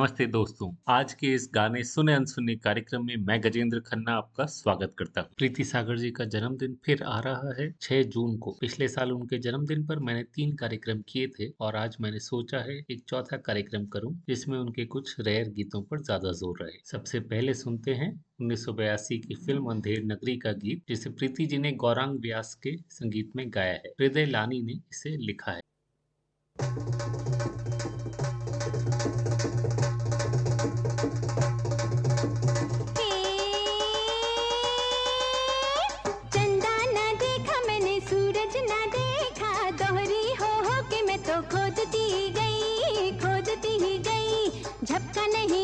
नमस्ते दोस्तों, आज के इस गाने सुने अनसुने कार्यक्रम में मैं गजेंद्र खन्ना आपका स्वागत करता हूँ। प्रीति सागर जी का जन्मदिन फिर आ रहा है 6 जून को। पिछले साल उनके जन्मदिन पर मैंने तीन कार्यक्रम किए थे और आज मैंने सोचा है एक चौथा कार्यक्रम करूँ, जिसमें उनके कुछ रेयर गीतों पर ज़्यादा ज़ोर रहे। सबसे पहले सुनते हैं उन्नीस सौ बयासी की फ़िल्म अंधेर नगरी का गीत, जिसे प्रीति जी ने गौरांग व्यास के संगीत में गाया है। हृदय लानी ने इसे लिखा है। का नहीं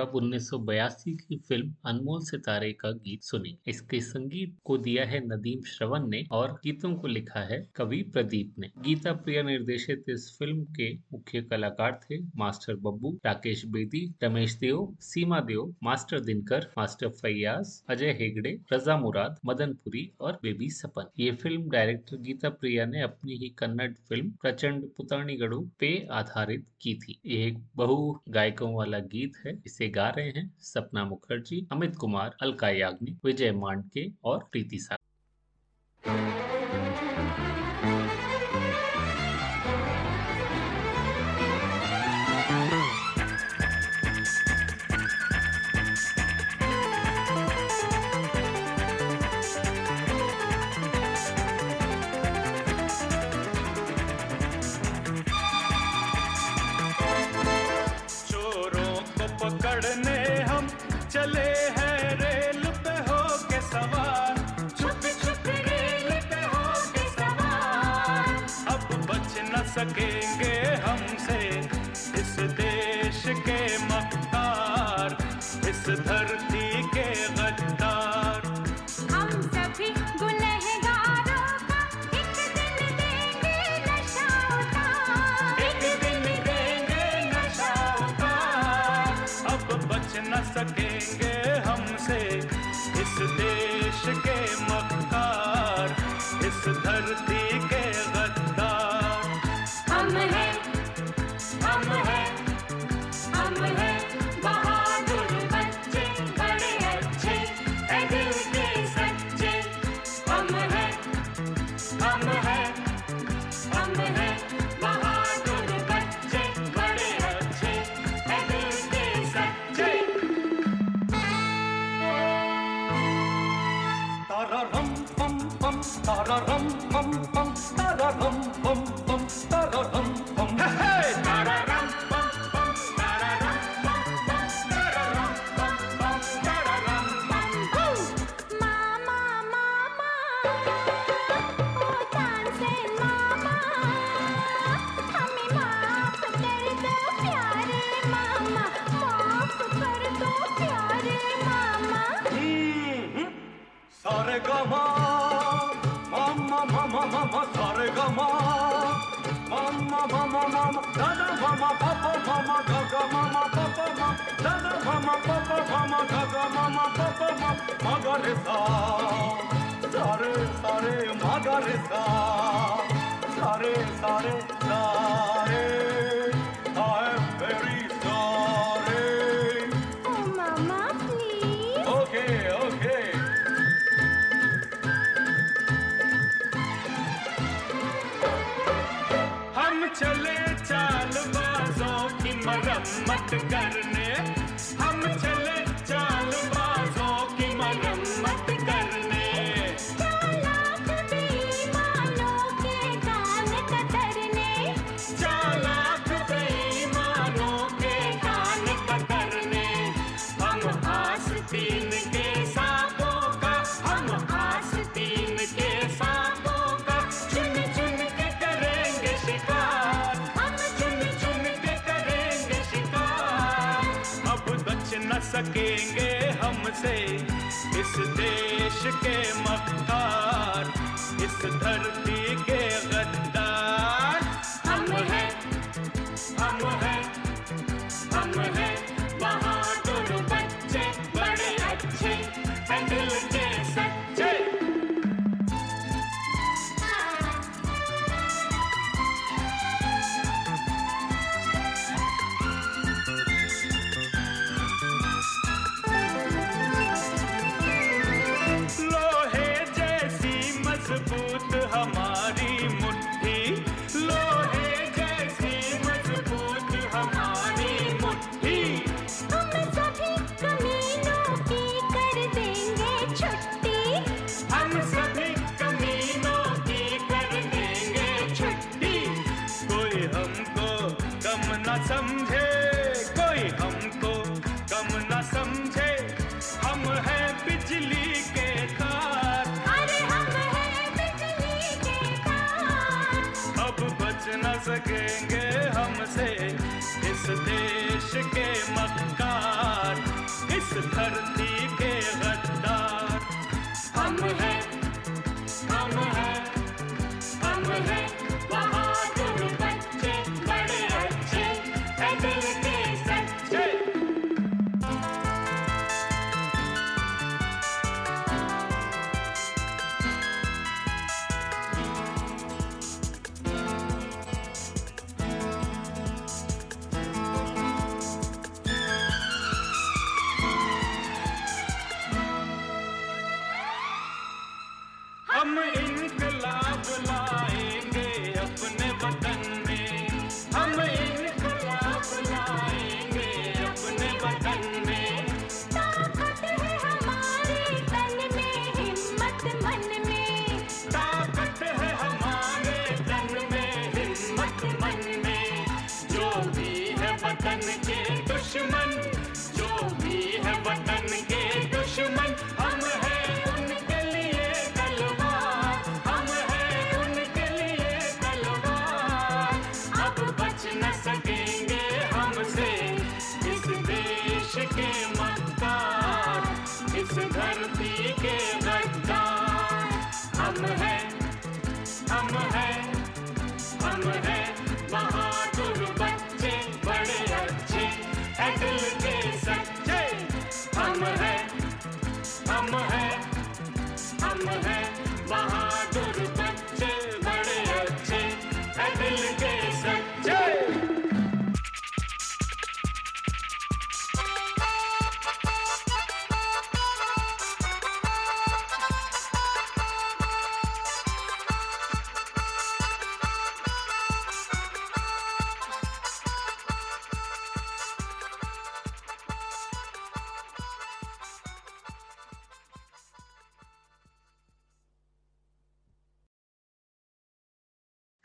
अब उन्नीस की फ़िल्म अनमोल सितारे का गीत सुनी। इसके संगीत को दिया है नदीम श्रवण ने और गीतों को लिखा है कवि प्रदीप ने। गीता प्रिया निर्देशित इस फ़िल्म के मुख्य कलाकार थे master Babbu, Rakesh Bedi, Ramesh Dev Seema Dev master Dinkar, master Faiyaz, Ajay Hegde, Raza Murad Madanpuri और बेबी सपन। ये फ़िल्म डायरेक्टर गीता प्रिया ने अपनी ही कन्नड़ फ़िल्म प्रचंड पुतानीगढ़ पे आधारित की थी। ये एक बहु गायकों वाला गीत है। इसे गा रहे हैं सपना मुखर्जी अमित कुमार अलका याग्निक विजय मांडके और प्रीति सा saqué. चले चाल बाजों की मरम्मत करने। हमसे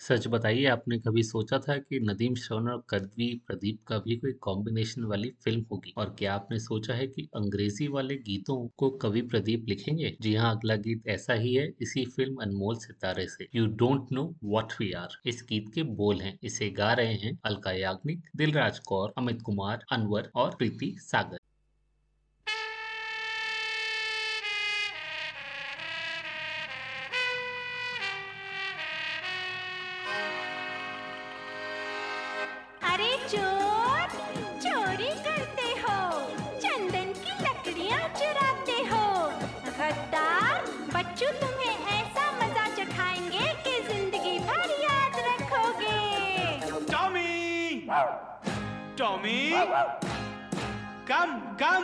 सच बताइए, आपने कभी सोचा था कि नदीम श्रवण और कद्वी प्रदीप का भी कोई कॉम्बिनेशन वाली फ़िल्म होगी? और क्या आपने सोचा है कि अंग्रेज़ी वाले गीतों को कवि प्रदीप लिखेंगे? जी हाँ अगला गीत ऐसा ही है, इसी फ़िल्म अनमोल सितारे से। You don't know what we are इस गीत के बोल हैं। इसे गा रहे हैं अलका याग्निक, दिलराज कौर, अमित कुमार, अनवर और प्रीति सागर। चोर, चोरी करते हो। चंदन की लकड़ियाँ चुराते हो। गद्दार, बच्चू तुम्हें ऐसा मज़ा चखाएँगे कि ज़िंदगी भर याद रखोगे। टॉमी टॉमी कम कम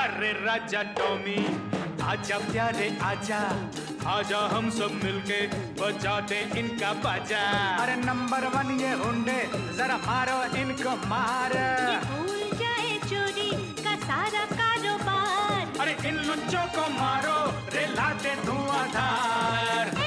अरे राजा टॉमी, आजा प्यारे आजा। आजा हम सब मिलके बजाते इनका बाजा। अरे नंबर वन ये हुंडे जरा मारो इनको मार। ये भूल जाए चोरी का सारा कारोबार। अरे इन लुच्चों को मारो रेलाते धुआंधार।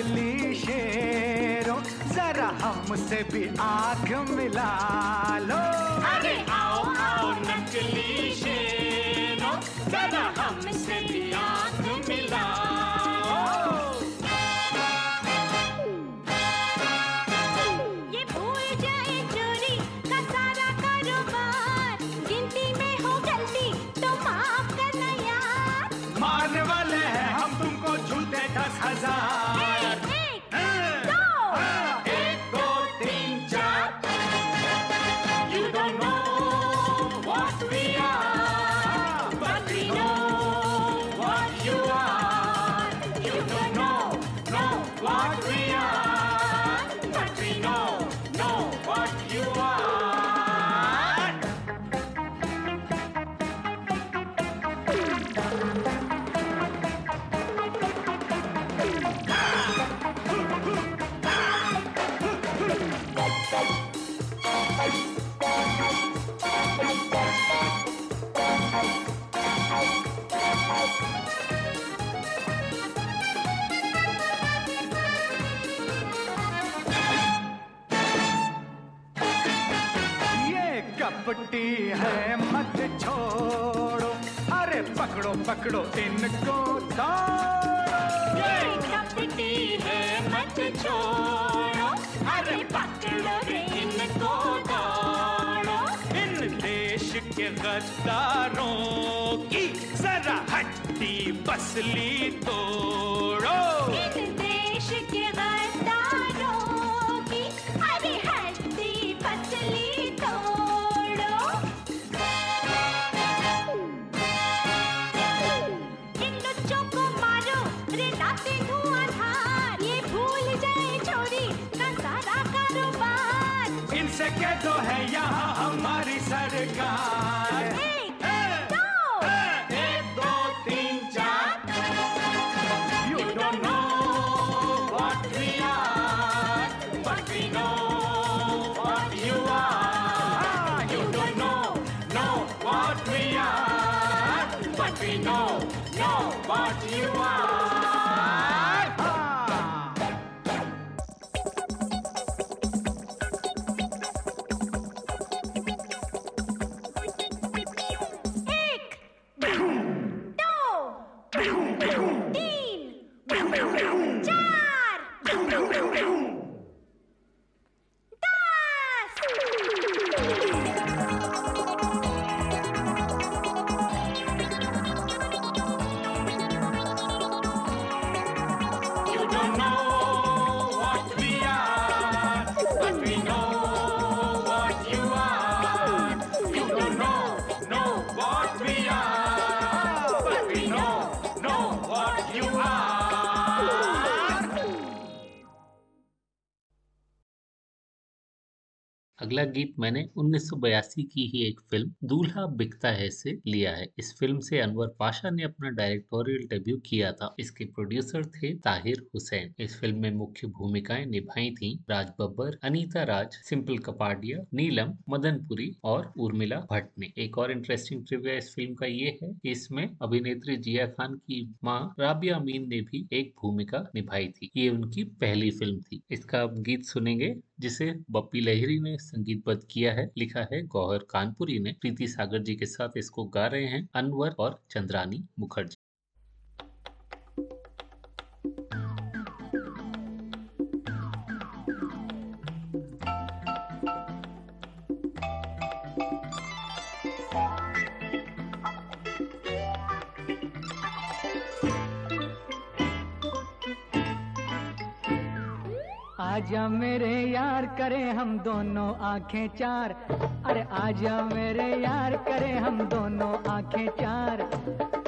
नकली शेरों, जरा हमसे भी आँख मिला लो। अरे आओ आओ, नकली शेरों, जरा हमसे भी पकड़ो पकड़ो इनको ये है मत छोड़ो। अरे पकड़ो इनको दौड़ो इन देश के गद्दारों की जरा हट्टी बसली तोड़ो कह दो है यहाँ हमारी सरकार एक दो एक दो तीन चार you are. अगला गीत मैंने 1982 की ही एक फ़िल्म, दूल्हा बिकता है से लिया है। इस फ़िल्म से अनवर पाशा ने अपना डायरेक्टोरियल डेब्यू किया था। इसके प्रोड्यूसर थे ताहिर हुसैन। इस फ़िल्म में मुख्य भूमिकाएँ निभाई थीं राज बब्बर, अनीता राज, सिंपल कपाडिया, नीलम मदनपुरी और उर्मिला भट्ट ने। एक और इंटरेस्टिंग ट्रिविया इस फ़िल्म का ये है, इसमें अभिनेत्री जिया खान की माँ राबिया अमीन ने भी एक भूमिका निभाई थी। ये उनकी पहली फ़िल्म थी। इसका गीत सुनेंगे। जिसे बप्पी लहरी ने संगीतबद्ध किया है, लिखा है गौहर कानपुरी ने। प्रीति सागर जी के साथ इसको गा रहे हैं अनवर और चंद्रानी मुखर्जी। आजा मेरे यार, करें हम दोनों आँखें चार। अरे आजा मेरे यार, करें हम दोनों आँखें चार।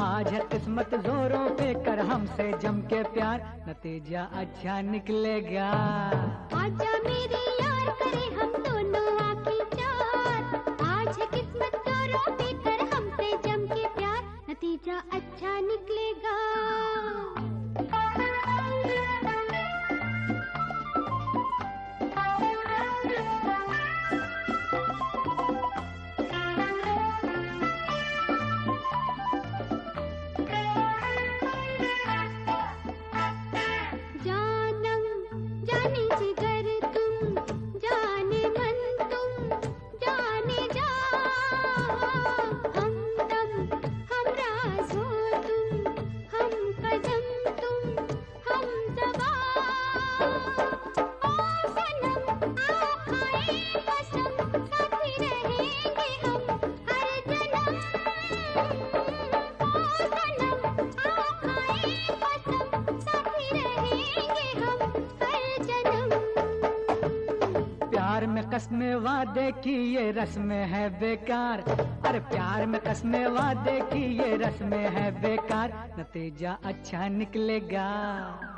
आज है किस्मत जोरों पे, कर हमसे जम के प्यार। नतीजा अच्छा निकलेगा। आजा मेरे यार, करे हम रस्में है बेकार। अरे प्यार में कसमे वादे की ये रस्म है बेकार। नतीजा अच्छा निकलेगा।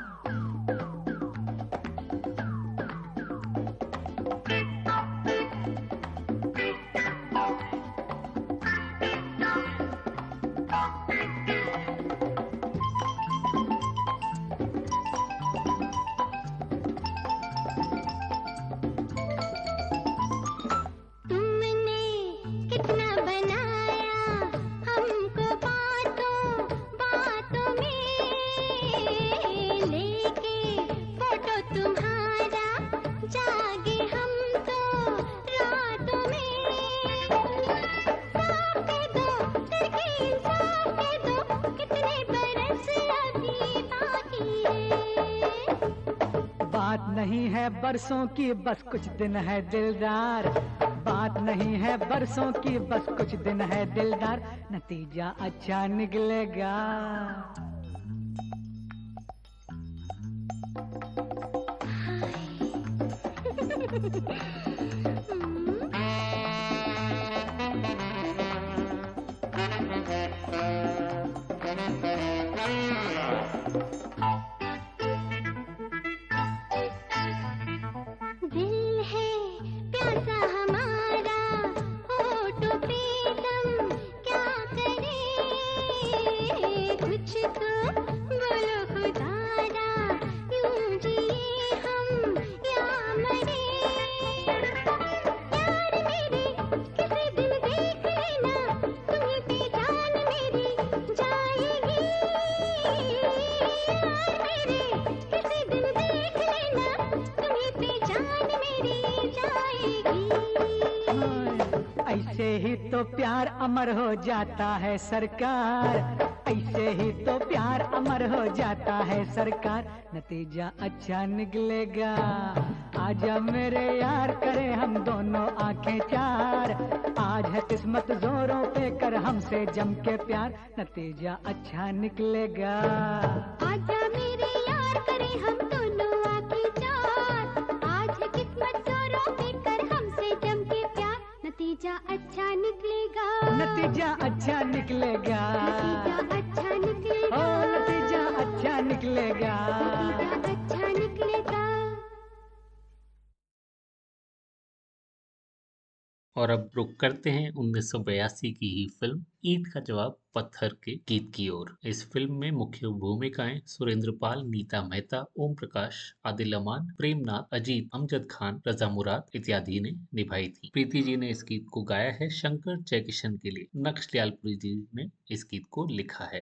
बस कुछ दिन है दिलदार। बात नहीं है बरसों की, बस कुछ दिन है दिलदार। नतीजा अच्छा निकलेगा। प्यार अमर हो जाता है सरकार। ऐसे ही तो प्यार अमर हो जाता है सरकार। नतीजा अच्छा निकलेगा। आजा मेरे यार, करें हम दोनों आँखें चार। आज है किस्मत जोरों पे, कर हमसे जम के प्यार। नतीजा अच्छा निकलेगा। आजा अच्छा निकलेगा। और अब रुक करते हैं 1982 की ही फ़िल्म ईद का जवाब पत्थर के गीत की ओर। इस फ़िल्म में मुख्य भूमिकाएँ सुरेंद्र पाल नीता मेहता ओम प्रकाश आदिल अमान, प्रेमनाथ, अजीत, अमजद खान, रजा मुराद इत्यादि ने निभाई थी। प्रीति जी ने इस गीत को गाया है, शंकर जयकिशन के लिए। नक्श दयालपुरी जी ने इस गीत को लिखा है।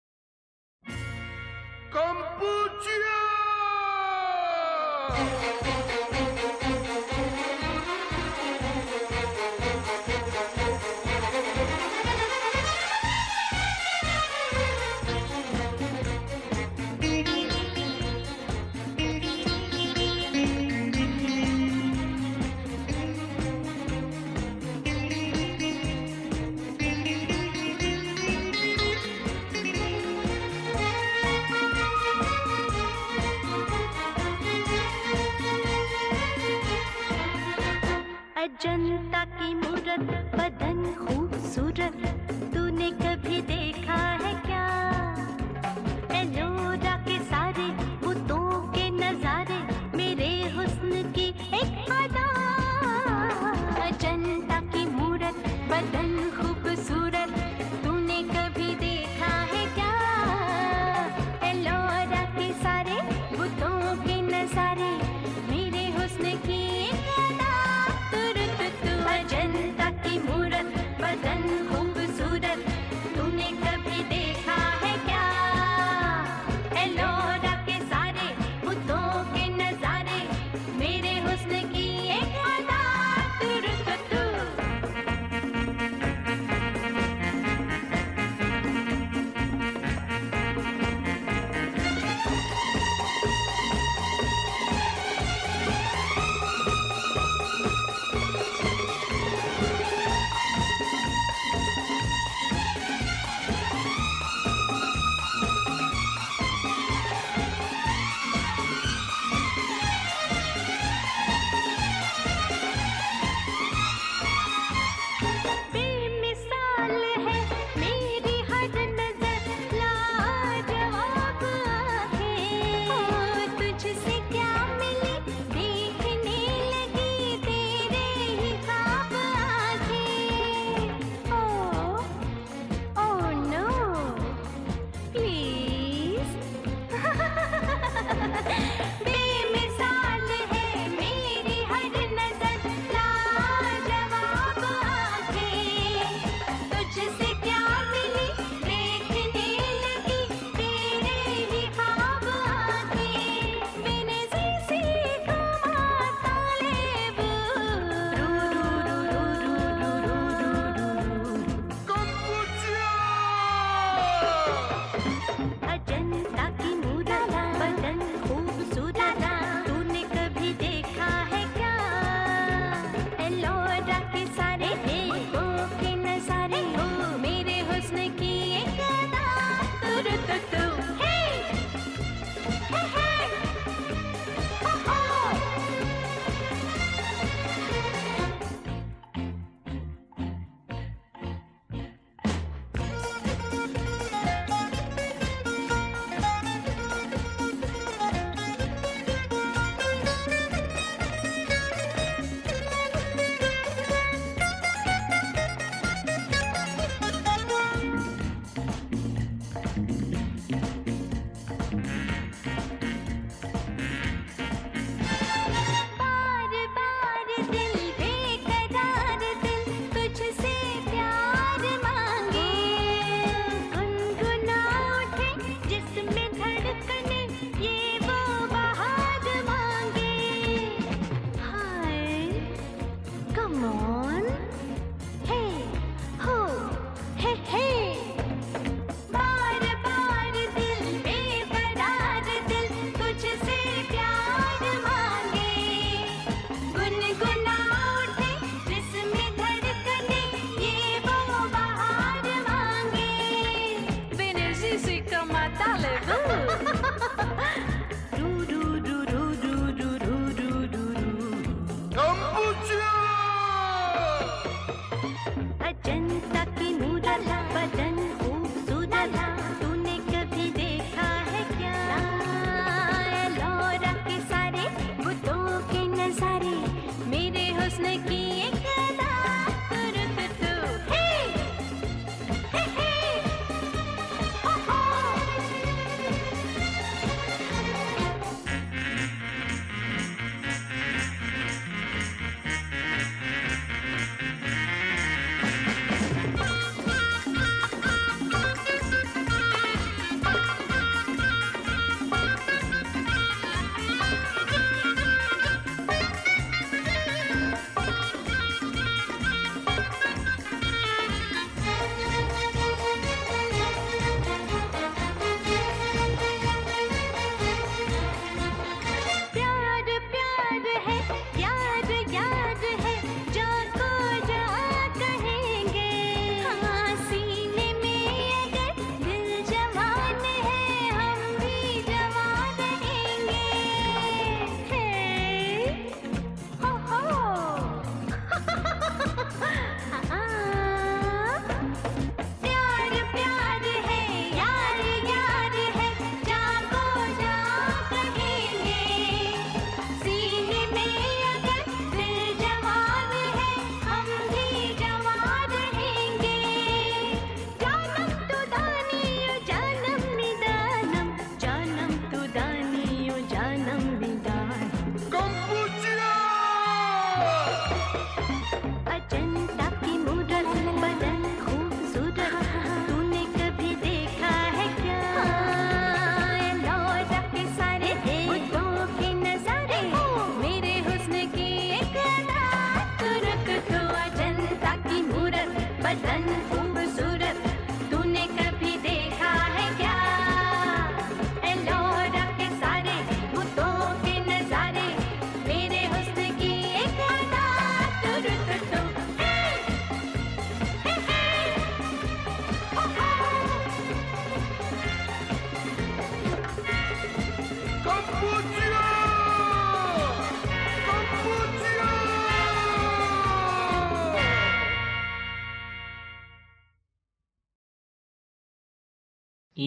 अजंता की मूरत बदन खूबसूरत तूने कभी देखा है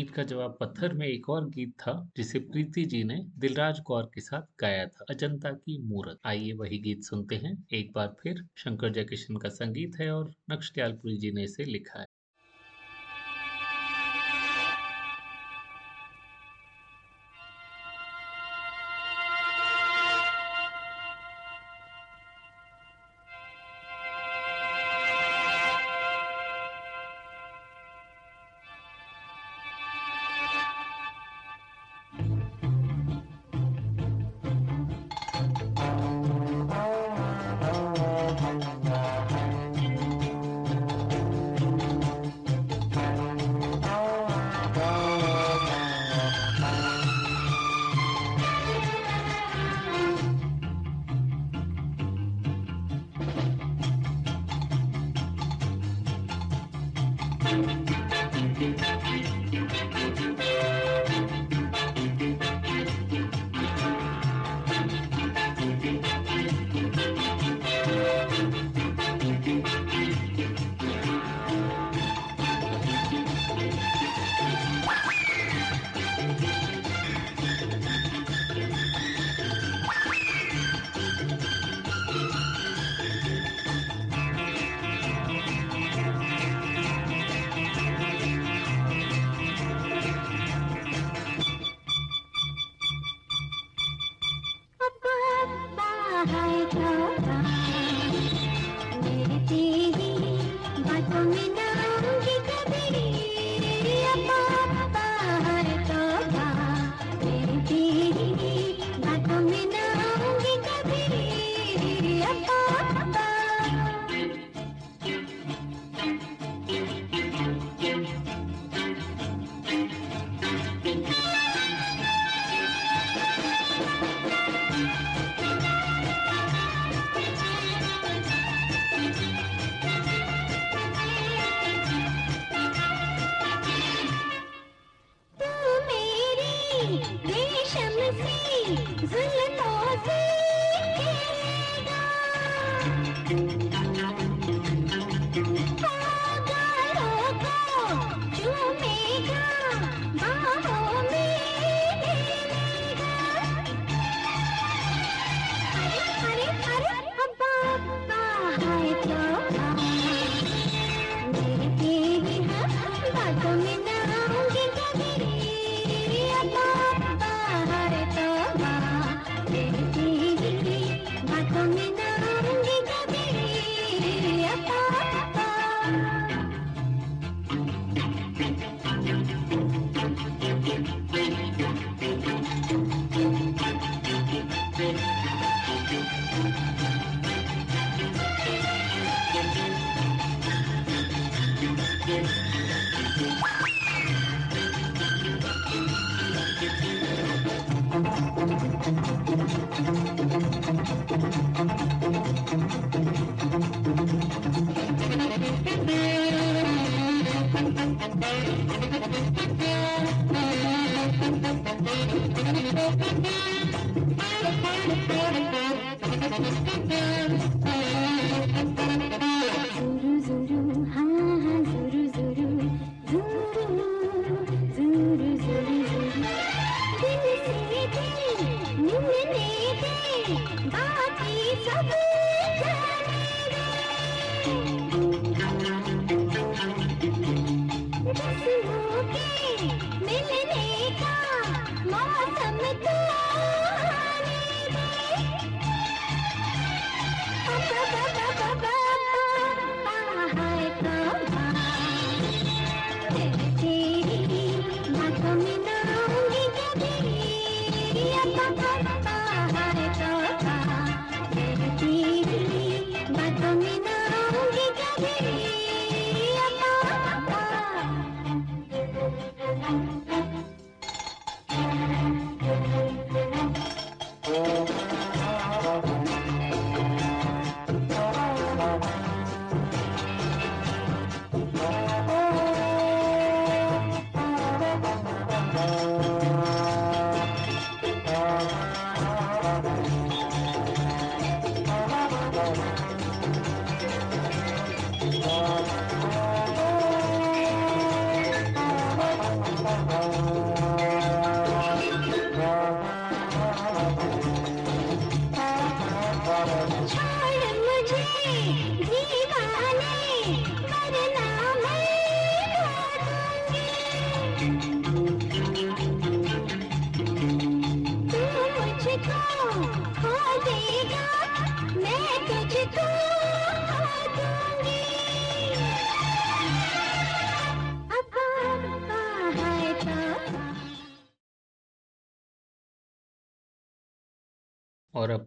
ईंट का जवाब पत्थर में एक और गीत था, जिसे प्रीति जी ने दिलराज कौर के साथ गाया था, अजंता की मूर्त। आइए वही गीत सुनते हैं। एक बार फिर शंकर जयकिशन का संगीत है और नक्श दयालपुरी जी ने इसे लिखा है।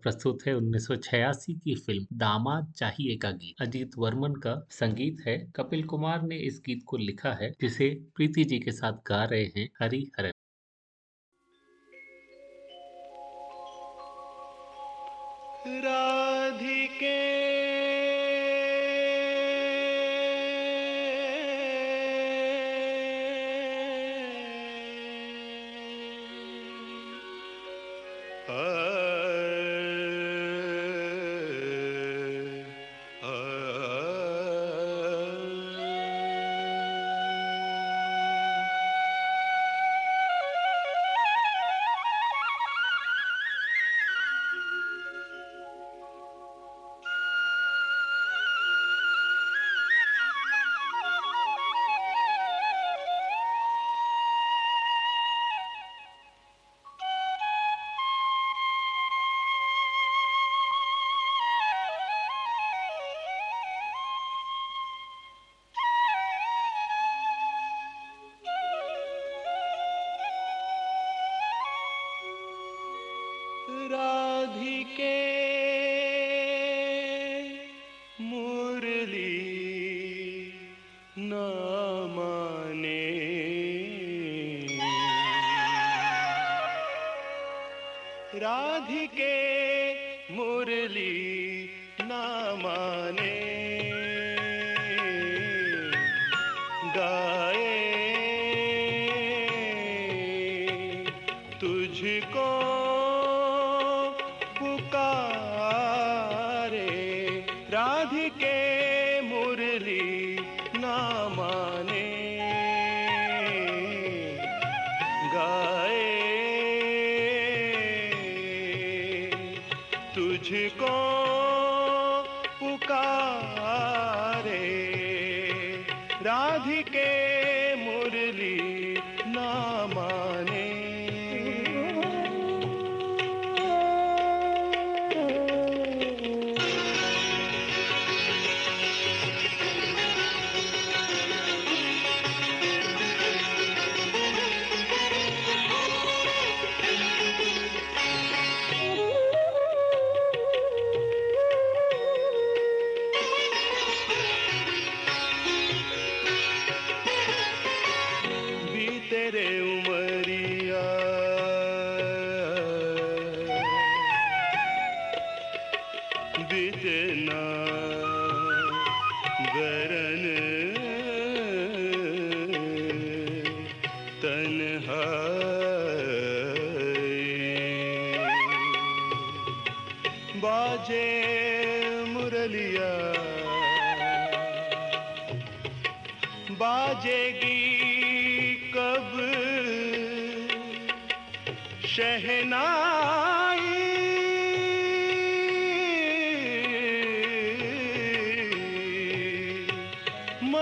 प्रस्तुत है 1986 की फ़िल्म दामाद चाहिए का गीत। अजीत वर्मन का संगीत है। कपिल कुमार ने इस गीत को लिखा है, जिसे प्रीति जी के साथ गा रहे हैं हरी हरन राधिके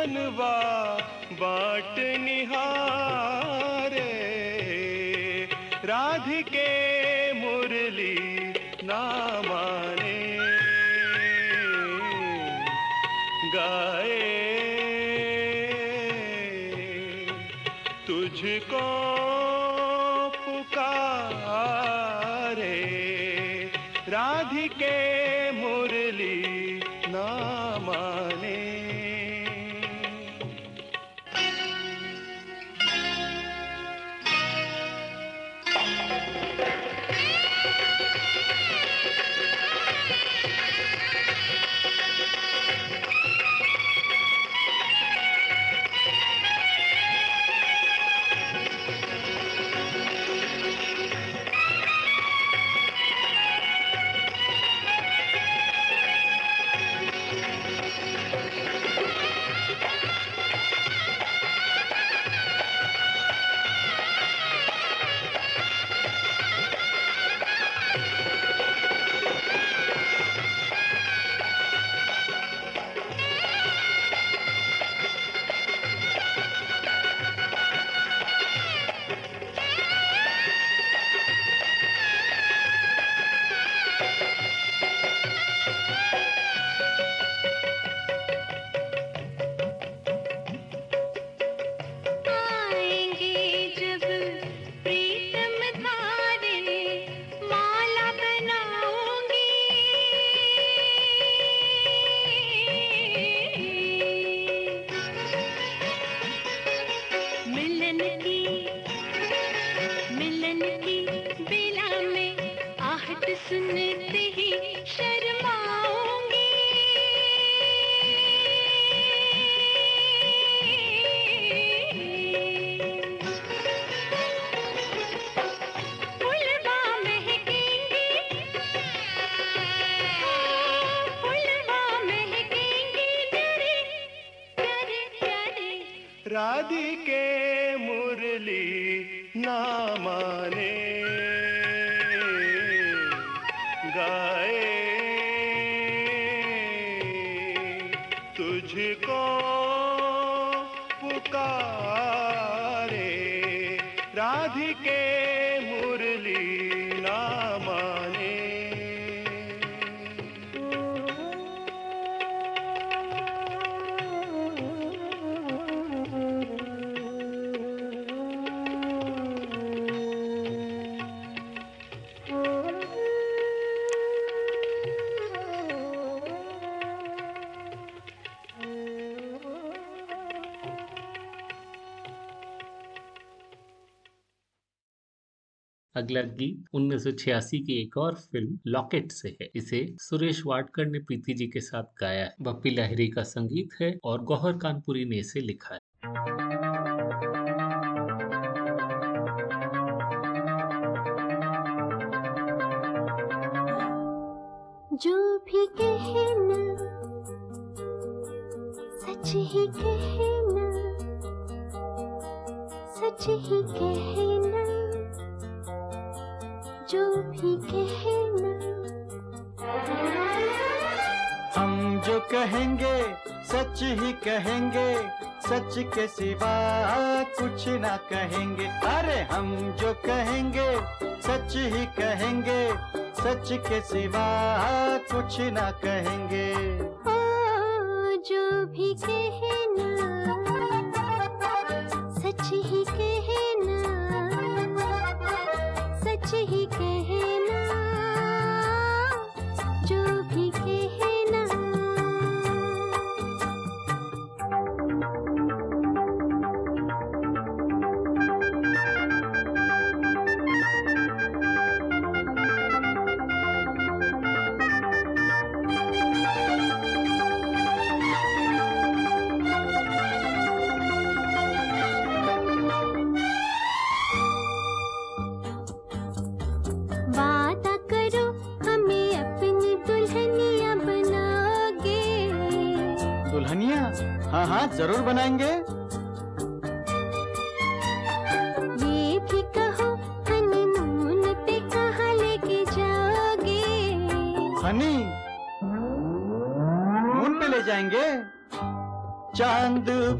मनवा बाट निहारे। अगला गीत उन्नीस सौ छियासी की एक और फ़िल्म लॉकेट से है। इसे सुरेश वाडकर ने प्रीति जी के साथ गाया है। बप्पी लहरी का संगीत है और गौहर कानपुरी ने इसे लिखा है। के सिवा कुछ ना कहेंगे।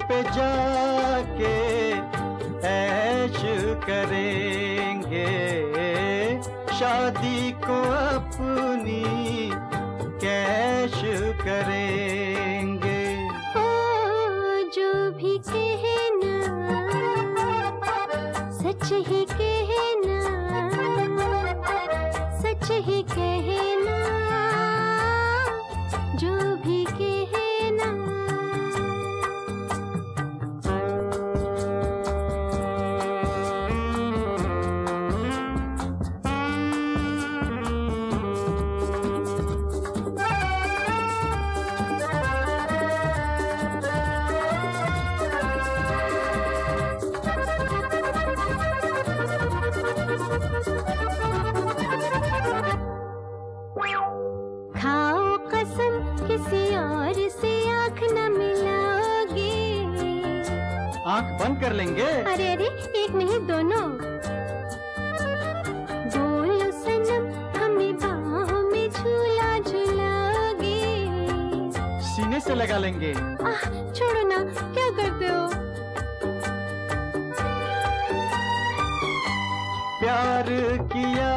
पे जा निकालेंगे छोड़ो ना क्या करते हो? प्यार किया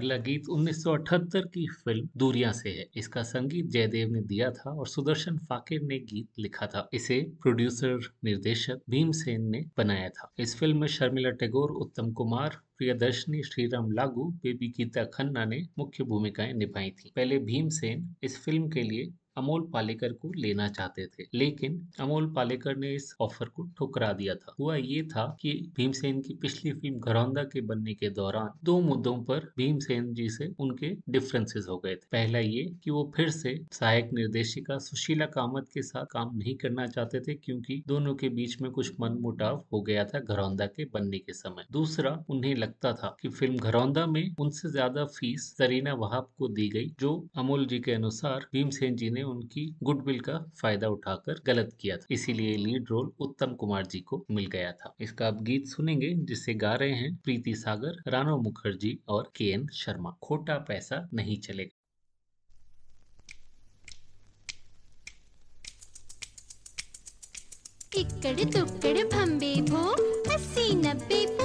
अगला गीत 1978 की फ़िल्म दूरिया से है। इसका संगीत जयदेव ने दिया था और सुदर्शन फाकिर ने गीत लिखा था। इसे प्रोड्यूसर, निर्देशक भीम सेन ने बनाया था। इस फ़िल्म में शर्मिला टैगोर, उत्तम कुमार, प्रियदर्शनी, श्रीराम लागू, बेबी गीता खन्ना ने मुख्य भूमिकाएँ निभाई थी। पहले भीमसेन इस फ़िल्म के लिए अमोल पालेकर को लेना चाहते थे, लेकिन अमोल पालेकर ने इस ऑफ़र को ठुकरा दिया था। हुआ ये था कि भीमसेन की पिछली फ़िल्म घरौंदा के बनने के दौरान दो मुद्दों पर भीमसेन जी से उनके डिफरेंसेस हो गए थे। पहला ये कि वो फिर से सहायक निर्देशिका सुशीला कामत के साथ काम नहीं करना चाहते थे, क्योंकि दोनों के बीच में कुछ मन मुटाव हो गया था घरौंदा के बनने के समय। दूसरा, उन्हें लगता था कि फ़िल्म घरौंदा में उनसे ज़्यादा फ़ीस सरीना वहाब को दी गई, जो अमोल जी के अनुसार भीमसेन जी ने उनकी गुडविल का फ़ायदा उठाकर गलत किया था। इसीलिए लीड रोल उत्तम कुमार जी को मिल गया था। इसका आप गीत सुनेंगे, जिसे गा रहे हैं प्रीति सागर, रानो मुखर्जी और के एन शर्मा। खोटा पैसा नहीं चलेगा। इकड़ दुक्कड़ भम्बे भो, अस्सी नब्बे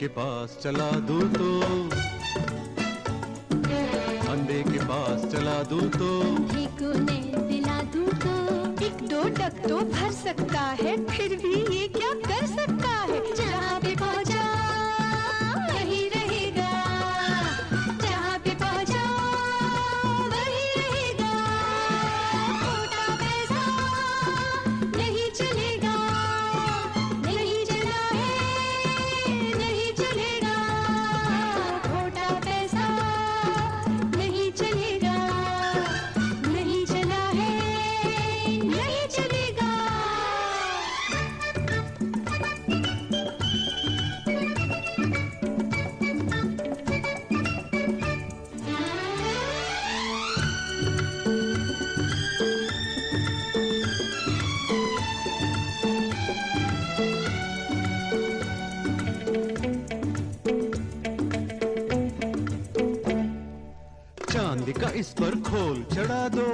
के पास चला दूँ तो? अंधे के पास चला दूँ तो? ने दिला दूँ तो? एक दो टक तो भर सकता है फिर भी ये क्या कर सकता है? जहाँ पे इस पर खोल चढ़ा दो।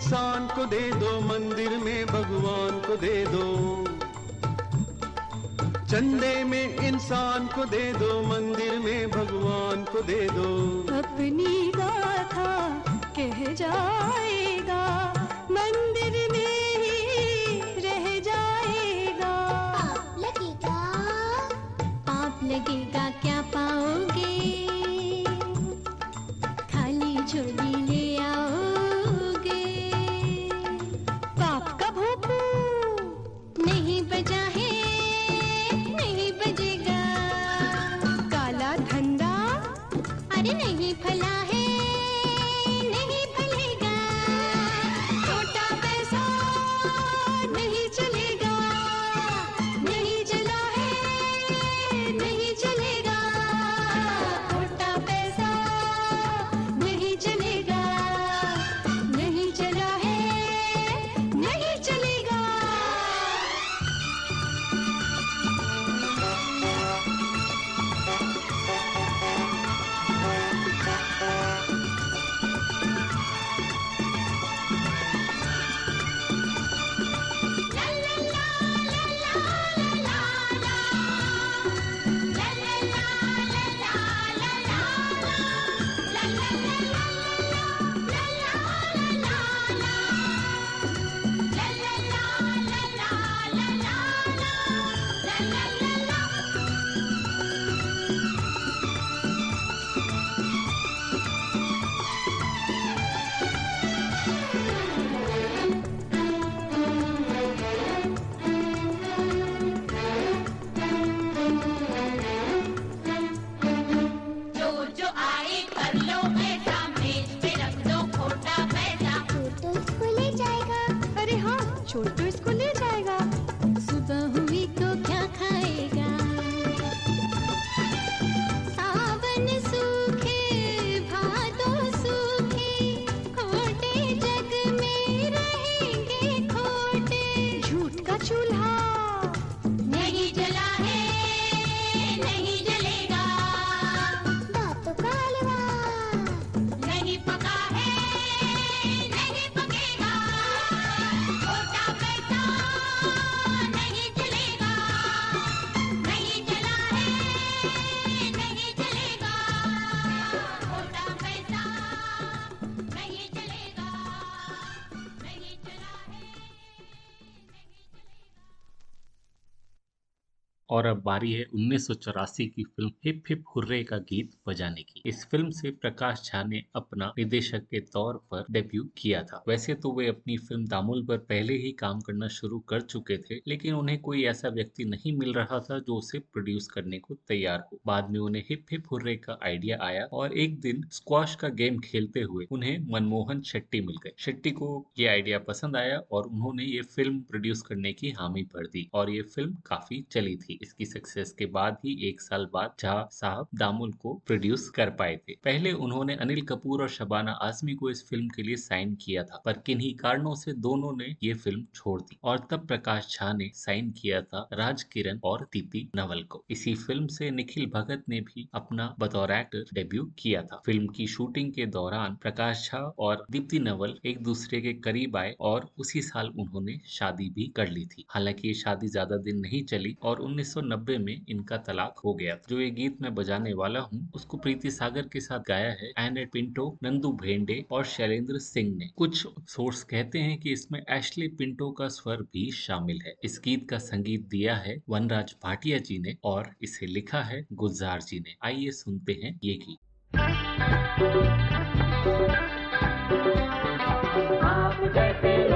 इंसान को दे दो, मंदिर में भगवान को दे दो। चंदे में इंसान को दे दो, मंदिर में भगवान को दे दो। अपनी गाथा कह जाएगा। और अब बारी है उन्नीस सौ चौरासी की फ़िल्म हिप हिप हुर्रे का गीत बजाने की। इस फ़िल्म से प्रकाश झा ने अपना निर्देशक के तौर पर डेब्यू किया था। वैसे तो वे अपनी फ़िल्म दामुल पर पहले ही काम करना शुरू कर चुके थे, लेकिन उन्हें कोई ऐसा व्यक्ति नहीं मिल रहा था जो उसे प्रोड्यूस करने को तैयार हो। बाद में उन्हें हिप हिप हुर्रे का आइडिया आया और एक दिन स्क्वाश का गेम खेलते हुए उन्हें मनमोहन शेट्टी मिल गए। शेट्टी को ये आइडिया पसंद आया और उन्होंने ये फ़िल्म प्रोड्यूस करने की हामी भर दी और ये फ़िल्म काफ़ी चली थी। इसकी सक्सेस के बाद ही एक साल बाद झा साहब दामुल को प्रोड्यूस कर पाए थे। पहले उन्होंने अनिल कपूर और शबाना आजमी को इस फ़िल्म के लिए साइन किया था, पर किन्हीं कारणों से दोनों ने ये फ़िल्म छोड़ दी। और तब प्रकाश झा ने साइन किया था राज किरण और दीप्ति नवल को। इसी फ़िल्म से निखिल भगत ने भी अपना बतौर एक्टर डेब्यू किया था। फ़िल्म की शूटिंग के दौरान प्रकाश झा और दीप्ति नवल एक दूसरे के करीब आए और उसी साल उन्होंने शादी भी कर ली थी। हालाँकि ये शादी ज़्यादा दिन नहीं चली और 1990 में इनका तलाक हो गया था। जो ये गीत मैं बजाने वाला हूँ, उसको प्रीति सागर के साथ गाया है एनेट पिंटो नंदू भेंडे और शैलेंद्र सिंह ने। कुछ सोर्स कहते हैं कि इसमें एशले पिंटो का स्वर भी शामिल है। इस गीत का संगीत दिया है वनराज भाटिया जी ने और इसे लिखा है गुलजार जी ने। आइए सुनते हैं ये गीत। आप जैसे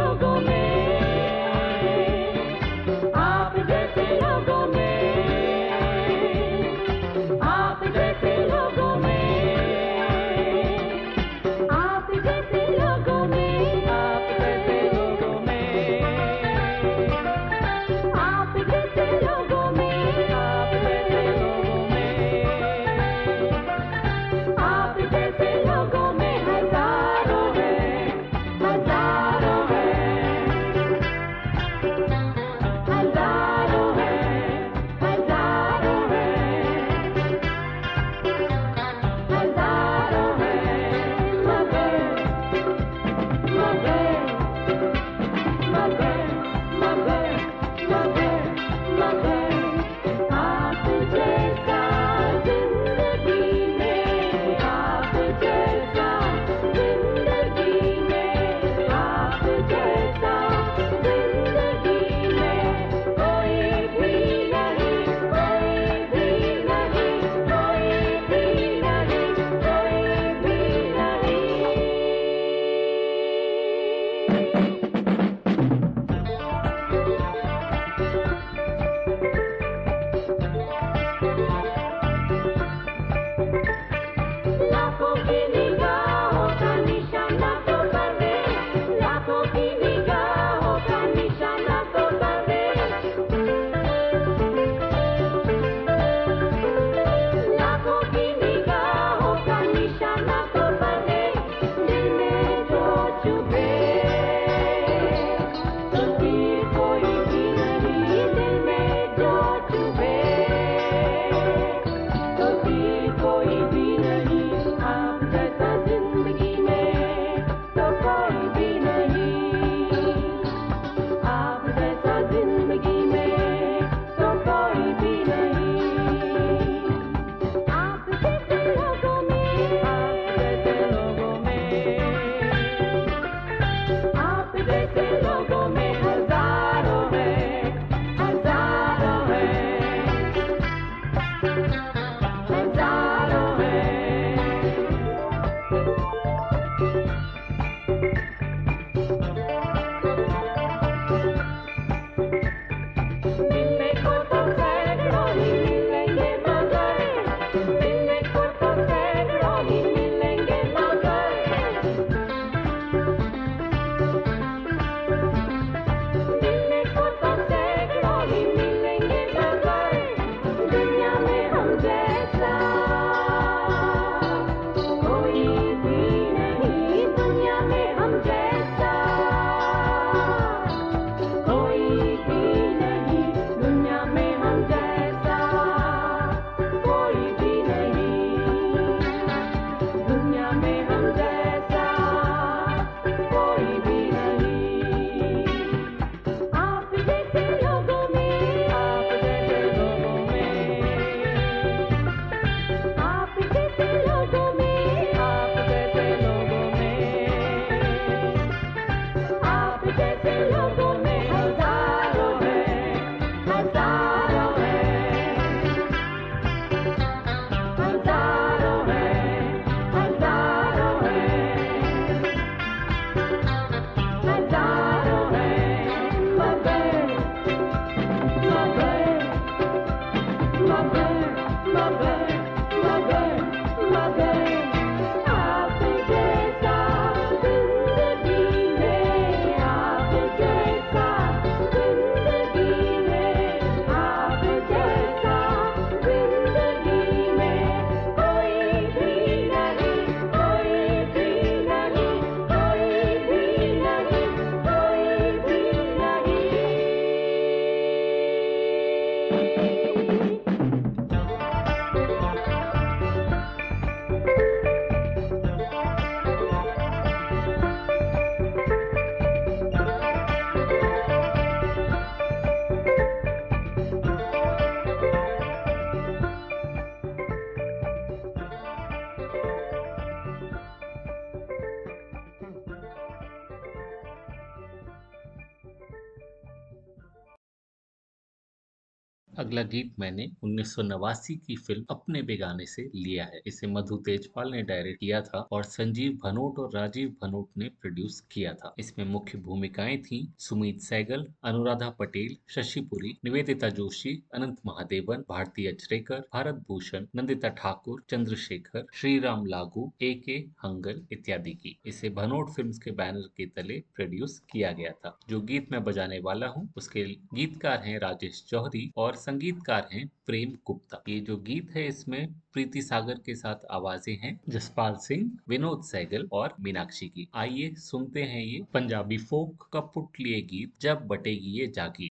उन्नीस की फ़िल्म अपने बेगाने से लिया है। इसे मधु तेजपाल ने डायरेक्ट किया था और संजीव भनोट और राजीव भनोट ने प्रोड्यूस किया था। इसमें मुख्य भूमिकाएँ थी सुमित सैगल, अनुराधा पटेल शशिपुरी निवेदिता जोशी, अनंत महादेवन, भारती अचरेकर भारत भूषण, नंदिता ठाकुर, चंद्रशेखर, श्रीराम लागू ए के हंगल इत्यादि की। इसे भनोट फिल्म्स के बैनर के तले प्रोड्यूस किया गया था। जो गीत मैं बजाने वाला हूँ, उसके गीतकार हैं राजेश चौधरी और संगीतकार हैं प्रेम गुप्ता, ये जो गीत है इसमें प्रीति सागर के साथ आवाज़ें हैं, जसपाल सिंह, विनोद सैगल और मीनाक्षी की। आइए सुनते हैं ये पंजाबी फोक का पुटलिए गीत, जब बटेगी ये जागी।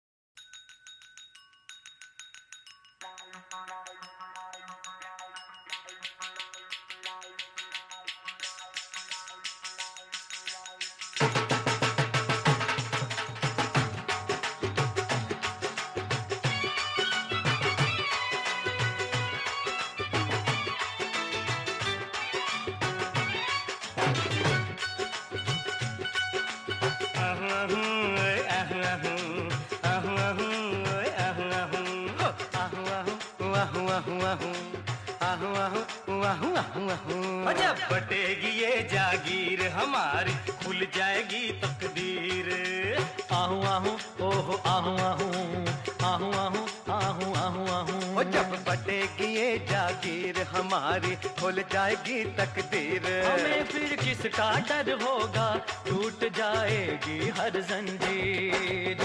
हुआ हूँ जब बटेगी ये जागीर हमारी खुल जाएगी तकदीर। आहू आहू ओहो आहू आहू आहू आहू आहू आहू आहू। जब बटेगी ये जागीर हमारी खुल जाएगी तकदीर। हमें फिर किसका डर होगा? टूट जाएगी हर जंजीर।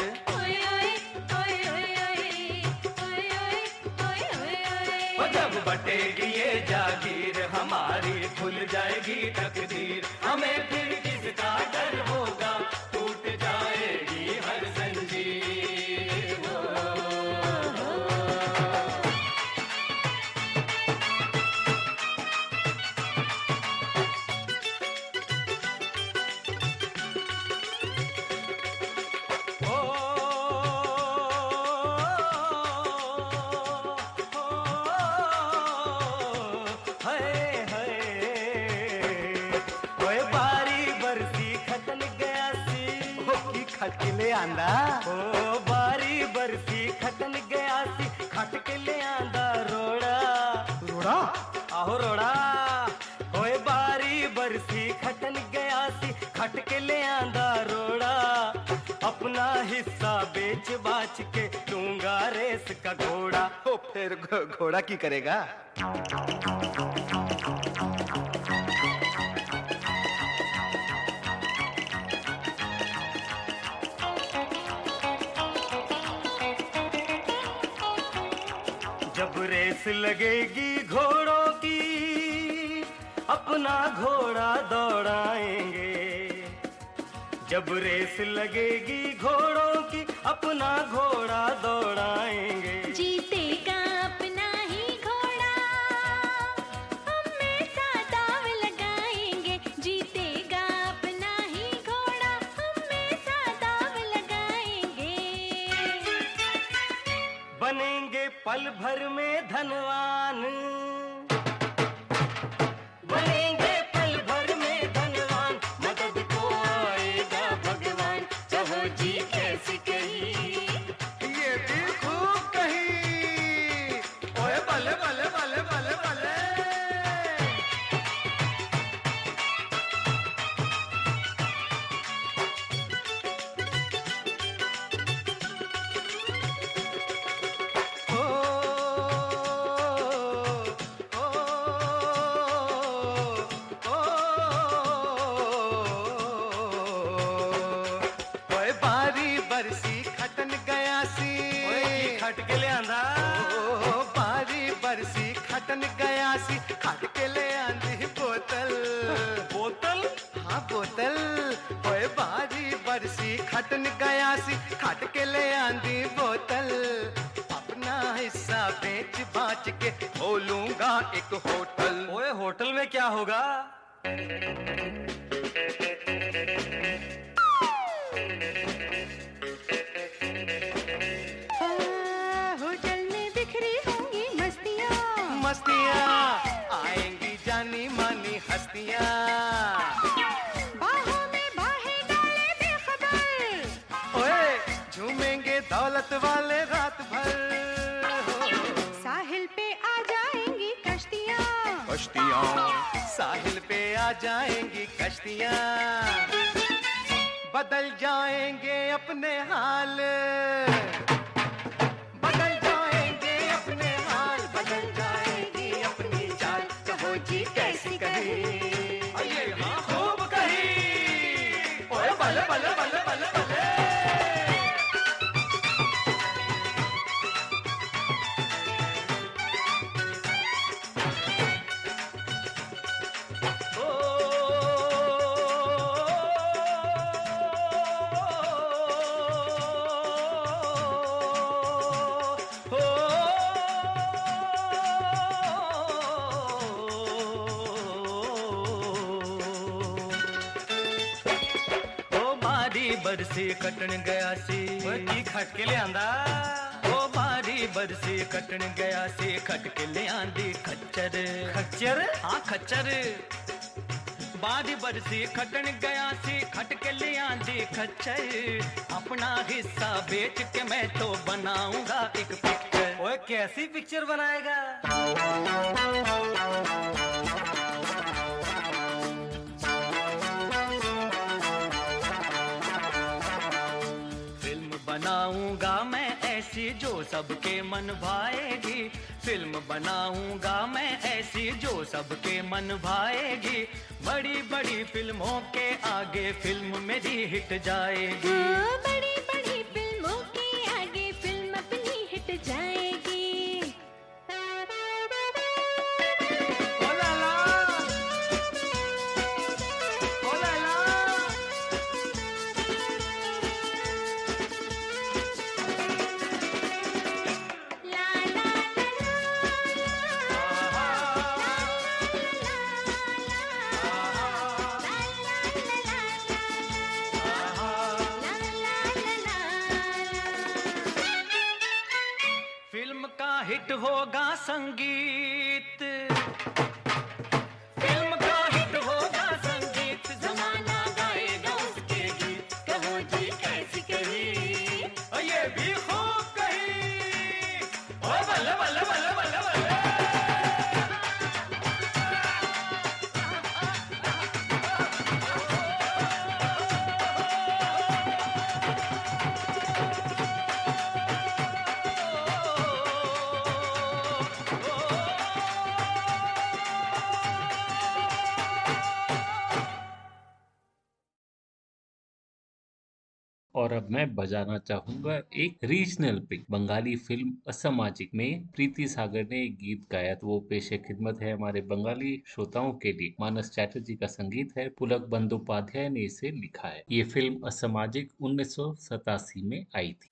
जब बटेगी ये जागीर हमारी खुल जाएगी तकदीर। हमें फिर हिस्सा बेच बाच के लूँगा रेस का घोड़ा। ओ फिर घोड़ा की करेगा? जब रेस लगेगी घोड़ों की अपना घोड़ा दौड़ाएँगे। जब रेस लगेगी घोड़ों अपना घोड़ा दौड़ाएँगे। जीतेगा अपना ही घोड़ा हमेशा दाव लगाएँगे। जीतेगा अपना ही घोड़ा हमेशा दाव लगाएँगे। बनेंगे पल भर में धनवान। खटन गया सी खट के ले आंदी बोतल। अपना हिस्सा बेच बाच के खोलूँगा एक होटल। ओए, होटल में क्या होगा? दौलत वाले रात भर साहिल पे आ जाएँगी कश्तियाँ। कश्तियाँ। साहिल पे आ जाएँगी कश्तियाँ। बदल जाएँगे अपने हाल। बदल जाएँगे अपने हाल। बदल जाएँगे अपनी चाल कहो जी कैसी कही। हाँ, खूब कही। बल बल बल बल बल। कटन गया सी। की खट के ले आंदा? ओ बारी बरसी कटन गया सी। खट के ले आंदी खच्चर। खच्चर? हाँ खच्चर। बारी बरसी खटन गया सी। खट के ले आंदी खच्चर। अपना हिस्सा बेच के मैं तो बनाऊँगा एक पिक्चर ओए कैसी पिक्चर बनाएगा? बनाऊँगा मैं ऐसी जो सबके मन भाएगी। फ़िल्म बनाऊँगा मैं ऐसी जो सबके मन भाएगी। बड़ी बड़ी फ़िल्मों के आगे फ़िल्म मेरी हिट जाएगी। बड़ी बड़ी फ़िल्मों के आगे फ़िल्म अपनी हिट जाएगी। होगा संगीत। और अब मैं बजाना चाहूँगा एक रीजनल पिक बंगाली फ़िल्म असामाजिक में प्रीति सागर ने एक गीत गाया। तो वो पेशे खिदमत है हमारे बंगाली श्रोताओं के लिए। मानस चैटर्जी का संगीत है, पुलक बंदोपाध्याय ने इसे लिखा है। ये फ़िल्म असामाजिक उन्नीस सौ सतासी में आई थी।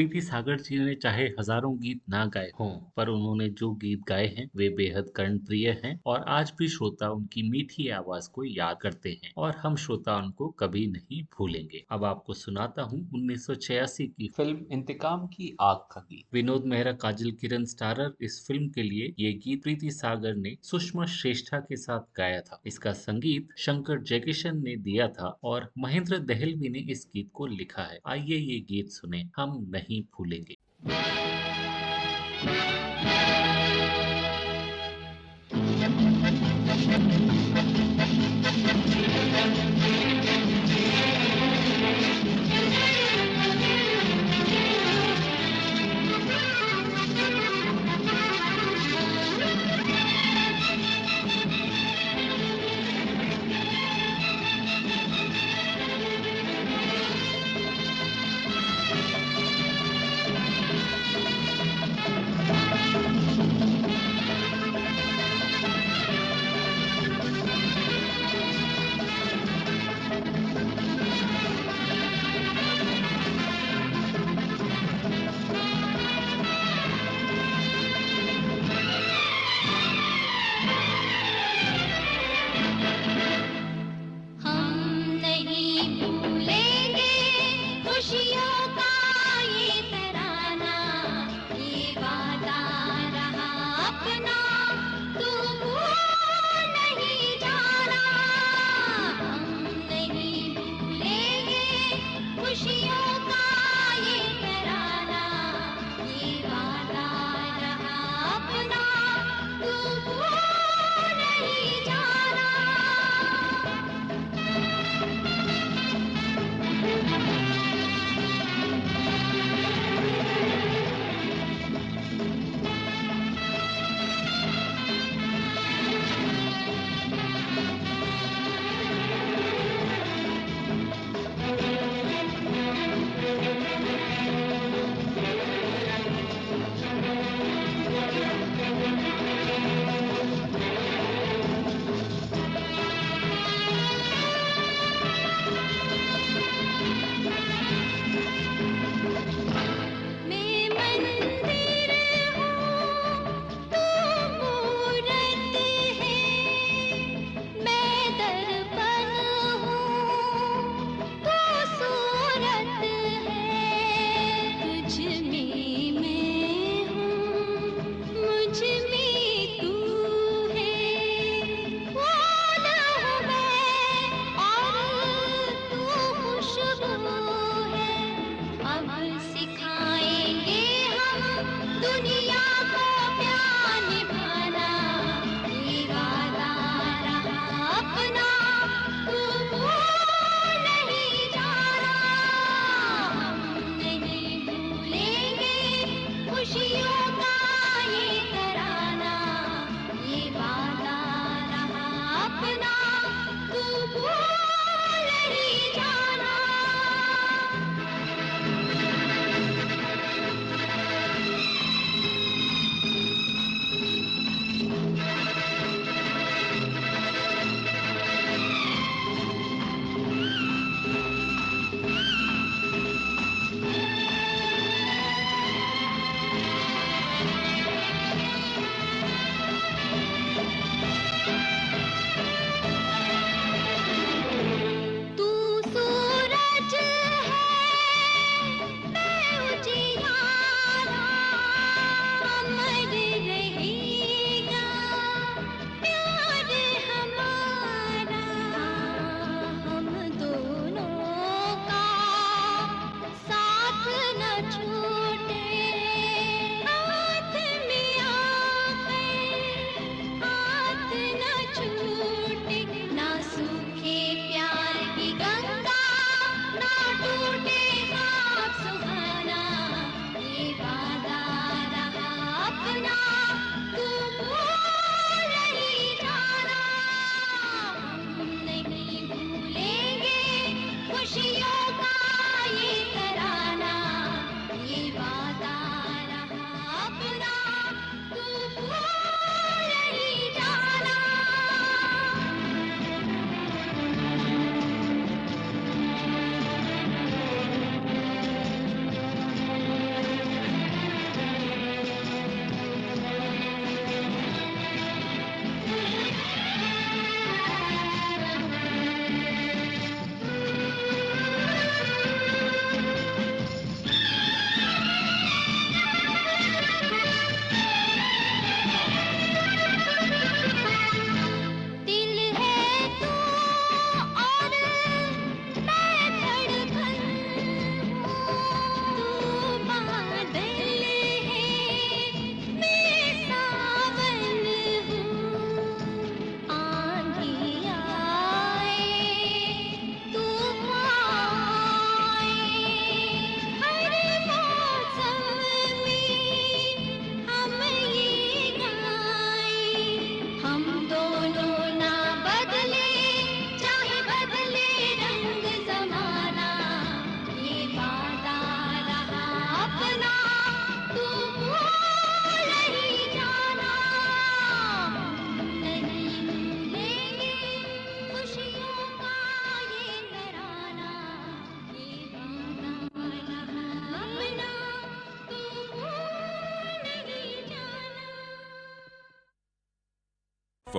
प्रीति सागर जी ने चाहे हज़ारों गीत ना गाए हों, पर उन्होंने जो गीत गाए हैं, वे बेहद कर्णप्रिय हैं और आज भी श्रोता उनकी मीठी आवाज़ को याद करते हैं और हम श्रोता उनको कभी नहीं भूलेंगे। अब आपको सुनाता हूँ 1986 की फ़िल्म इंतकाम की आग का गीत। विनोद मेहरा, काजल किरण स्टारर इस फ़िल्म के लिए ये गीत प्रीति सागर ने सुषमा श्रेष्ठा के साथ गाया था। इसका संगीत शंकर जयकिशन ने दिया था और महेंद्र दहलवी ने इस गीत को लिखा है। आइए ये गीत सुने। हम नहीं भूलेंगे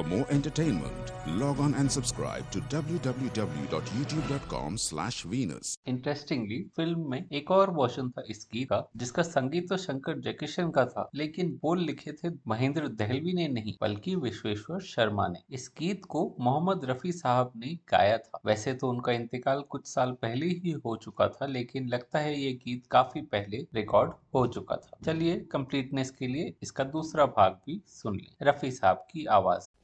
For more entertainment, log on and subscribe to www.youtube.com slash Venus. Interestingly film में एक और वर्जन था इस गीत का जिसका संगीत तो शंकर जयकिशन का था लेकिन बोल लिखे थे महेंद्र दहलवी ने नहीं बल्कि विश्वेश्वर शर्मा ने। इस गीत को मोहम्मद रफी साहब ने गाया था। वैसे तो उनका इंतकाल कुछ साल पहले ही हो चुका था लेकिन लगता है ये गीत काफ़ी पहले रिकॉर्ड हो चुका था। चलिए कंप्लीटनेस के लिए इसका दूसरा भाग भी सुन लें। रफी साहब की आवाज़।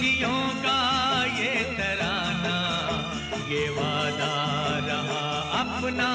खुशियों का ये तराना ये वादा रहा अपना।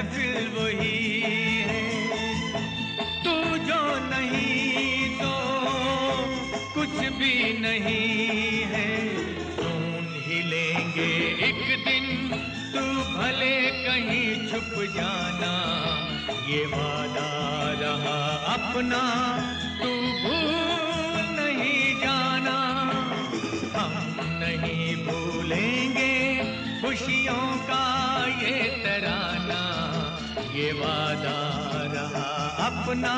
महफिल वही है। तू जो नहीं तो कुछ भी नहीं है। ढूंढ ही लेंगे एक दिन, तू भले कहीं छुप जाना। ये वादा रहा अपना, तू भूल नहीं जाना। हम नहीं भूलेंगे खुशियों का ये तराना। ये वादा रहा अपना।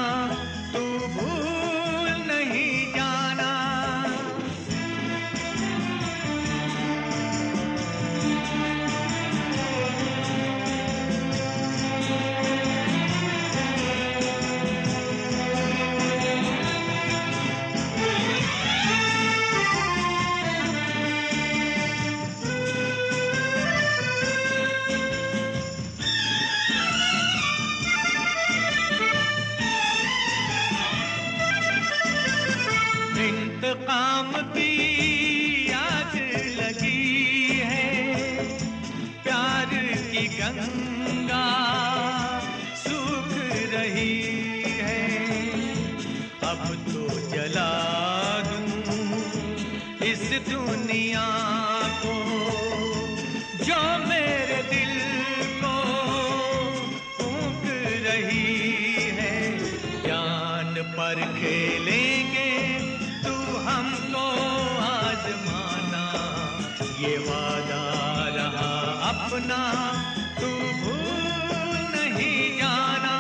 अपना तू भूल नहीं जाना।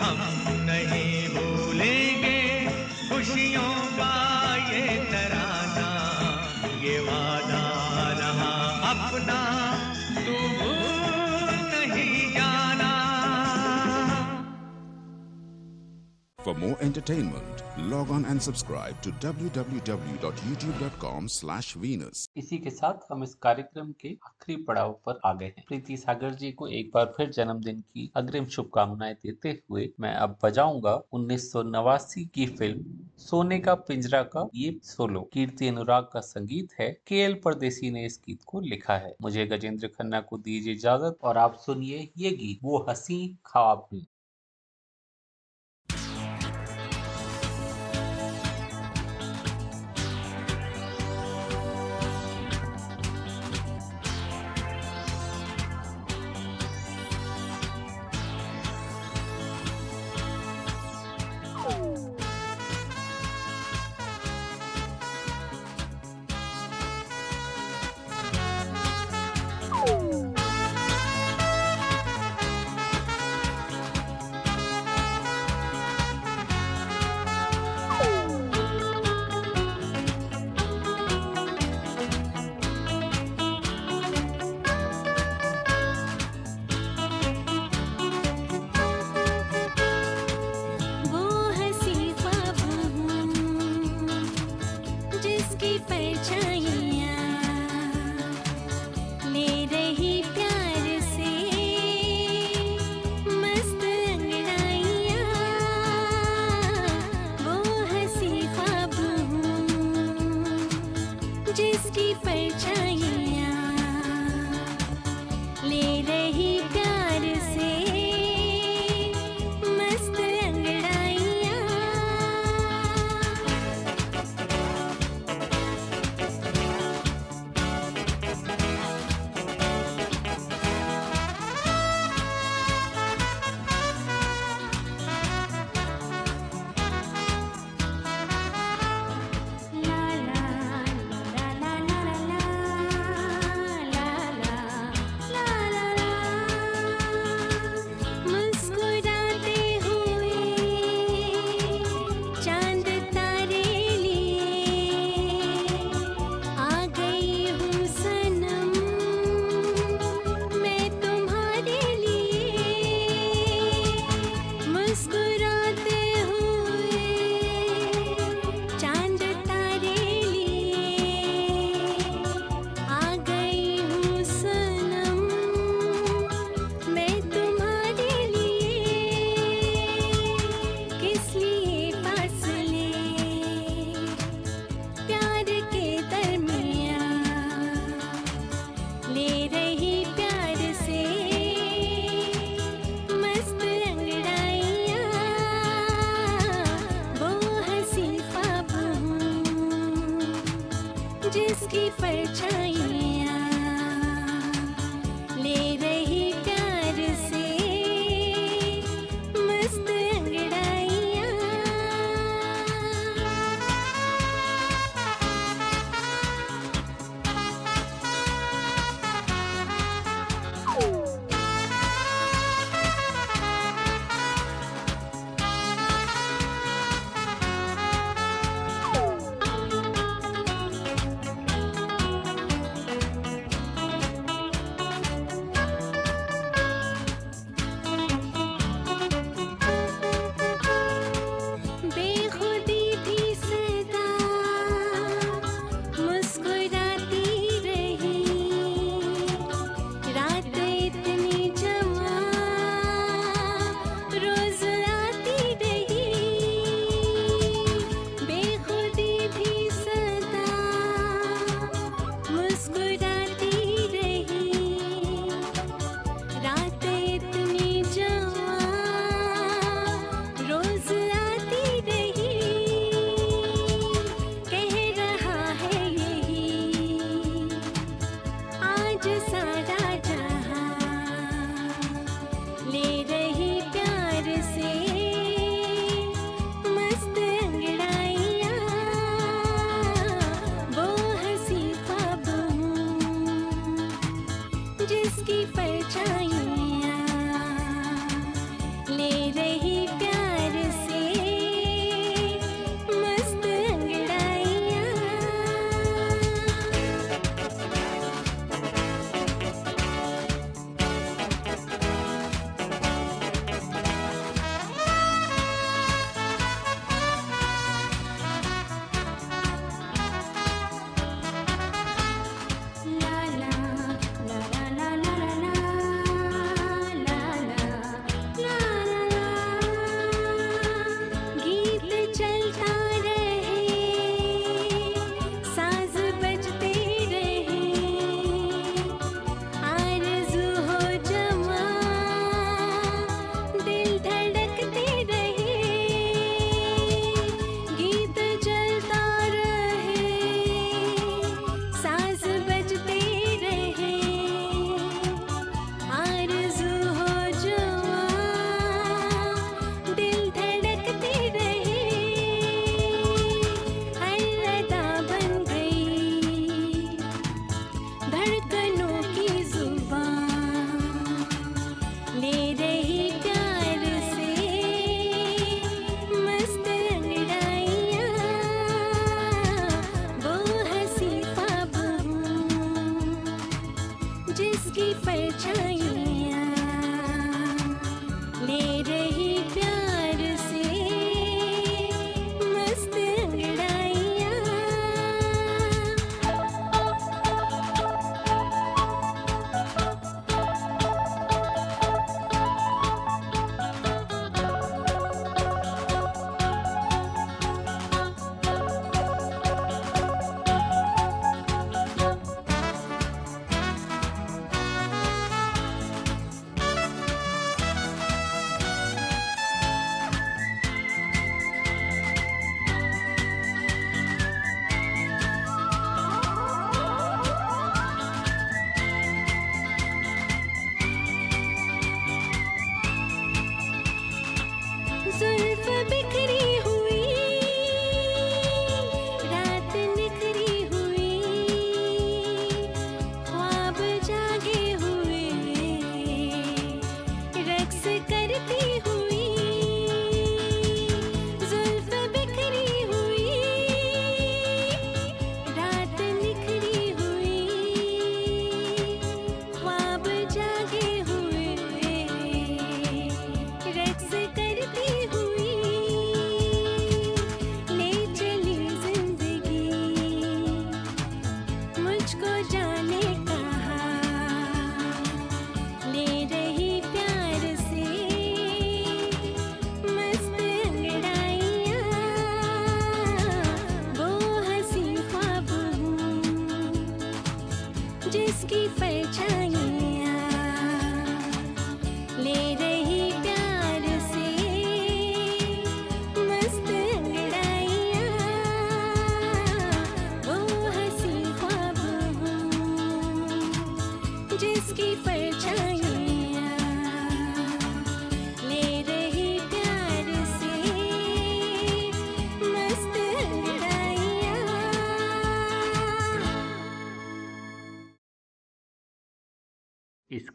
हम नहीं भूलेंगे खुशियों का ये तराना। ये वादा रहा अपना more entertainment, log on and subscribe to www.youtube.com slash Venus. इसी के साथ हम इस कार्यक्रम के आखिरी पड़ाव पर आ गए हैं। प्रीति सागर जी को एक बार फिर जन्मदिन की अग्रिम शुभकामनाएँ देते हुए मैं अब बजाऊँगा उन्नीस सौ नवासी की फ़िल्म सोने का पिंजरा का ये सोलो। कीर्ति अनुराग का संगीत है। के एल परदेसी ने इस गीत को लिखा है। मुझे गजेंद्र खन्ना को दीजिए इजाज़त और आप सुनिए ये गीत वो हसी ख्वाब हुई